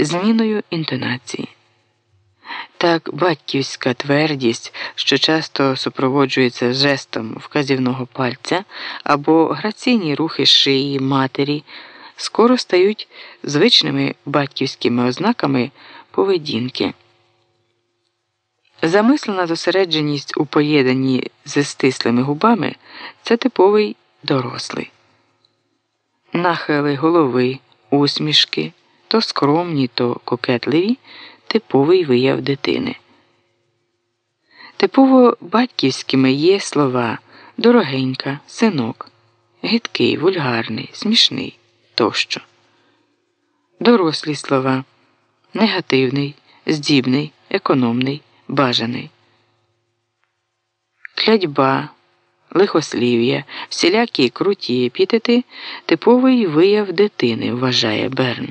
зміною інтонації. Так, батьківська твердість, що часто супроводжується жестом вказівного пальця або граційні рухи шиї матері, скоро стають звичними батьківськими ознаками поведінки. Замислена зосередженість у поєднанні з стислими губами це типовий дорослий. Нахили голови, усмішки то скромні, то кокетливі типовий вияв дитини. Типово батьківськими є слова дорогенька, синок, гидкий, вульгарний, смішний тощо. Дорослі слова негативний, здібний, економний, бажаний. Клядьба, лихослів'я, всілякі круті епітети типовий вияв дитини, вважає Берн.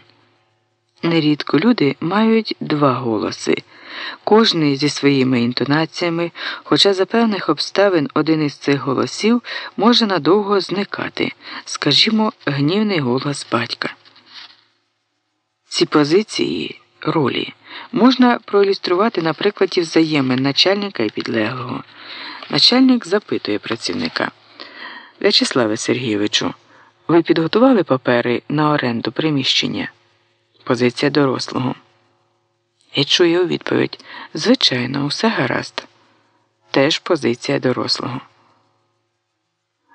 Нерідко люди мають два голоси, кожний зі своїми інтонаціями, хоча за певних обставин один із цих голосів може надовго зникати, скажімо, гнівний голос батька. Ці позиції ролі можна проілюструвати на прикладі взаємин начальника і підлеглого. Начальник запитує працівника В'ячеславе Сергійовичу, ви підготували папери на оренду приміщення? Позиція дорослого. І чує у відповідь Звичайно, усе гаразд. Теж позиція дорослого.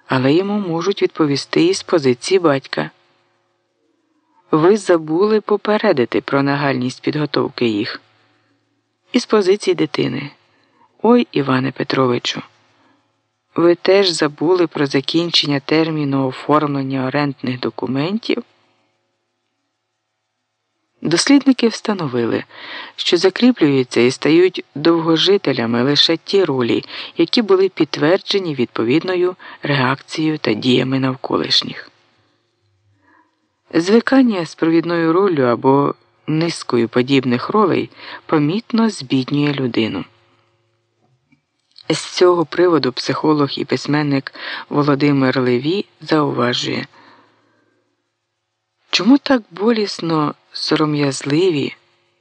Але йому можуть відповісти із позиції батька. Ви забули попередити про нагальність підготовки їх. Із позиції дитини. Ой, Іване Петровичу. Ви теж забули про закінчення терміну оформлення орендних документів. Дослідники встановили, що закріплюються і стають довгожителями лише ті ролі, які були підтверджені відповідною реакцією та діями навколишніх. Звикання з провідною роллю або низкою подібних ролей помітно збіднює людину. З цього приводу психолог і письменник Володимир Леві зауважує, чому так болісно сором'язливі,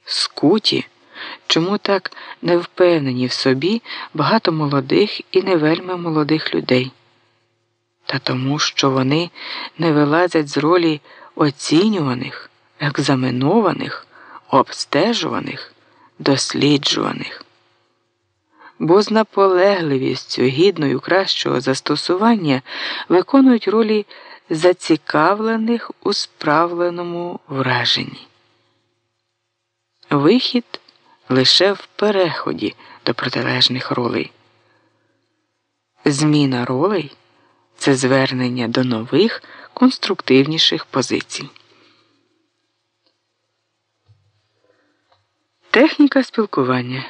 скуті, чому так невпевнені в собі багато молодих і не вельми молодих людей? Та тому, що вони не вилазять з ролі оцінюваних, екзаменованих, обстежуваних, досліджуваних. Бо з наполегливістю гідною кращого застосування виконують ролі зацікавлених у справленому враженні. Вихід лише в переході до протилежних ролей. Зміна ролей це звернення до нових конструктивніших позицій. Техніка спілкування.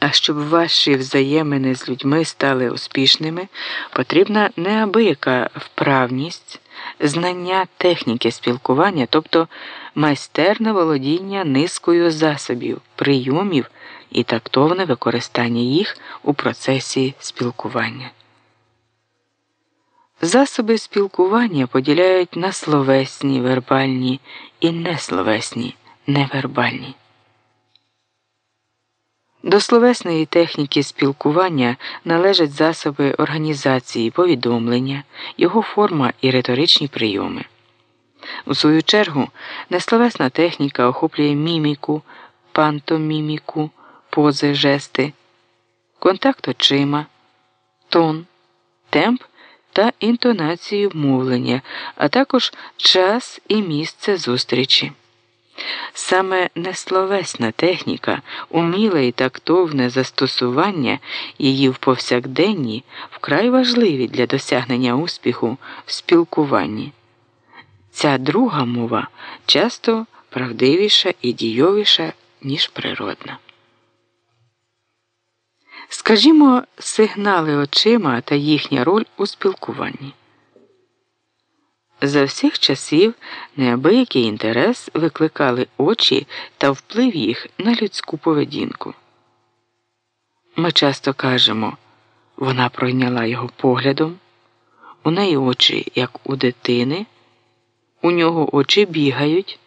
А щоб ваші взаємини з людьми стали успішними, потрібна неабияка вправність, знання техніки спілкування, тобто майстерне володіння низкою засобів, прийомів і тактовне використання їх у процесі спілкування. Засоби спілкування поділяють на словесні, вербальні і несловесні, невербальні. До словесної техніки спілкування належать засоби організації повідомлення, його форма і риторичні прийоми. У свою чергу, несловесна техніка охоплює міміку, пантоміміку, пози, жести, контакт очима, тон, темп та інтонацію мовлення, а також час і місце зустрічі. Саме несловесна техніка, уміле і тактовне застосування її в повсякденні вкрай важливі для досягнення успіху в спілкуванні. Ця друга мова часто правдивіша і дійовіша, ніж природна. Скажімо, сигнали очима та їхня роль у спілкуванні. За всіх часів неабиякий інтерес викликали очі та вплив їх на людську поведінку. Ми часто кажемо вона пройняла його поглядом, у неї очі, як у дитини, у нього очі бігають.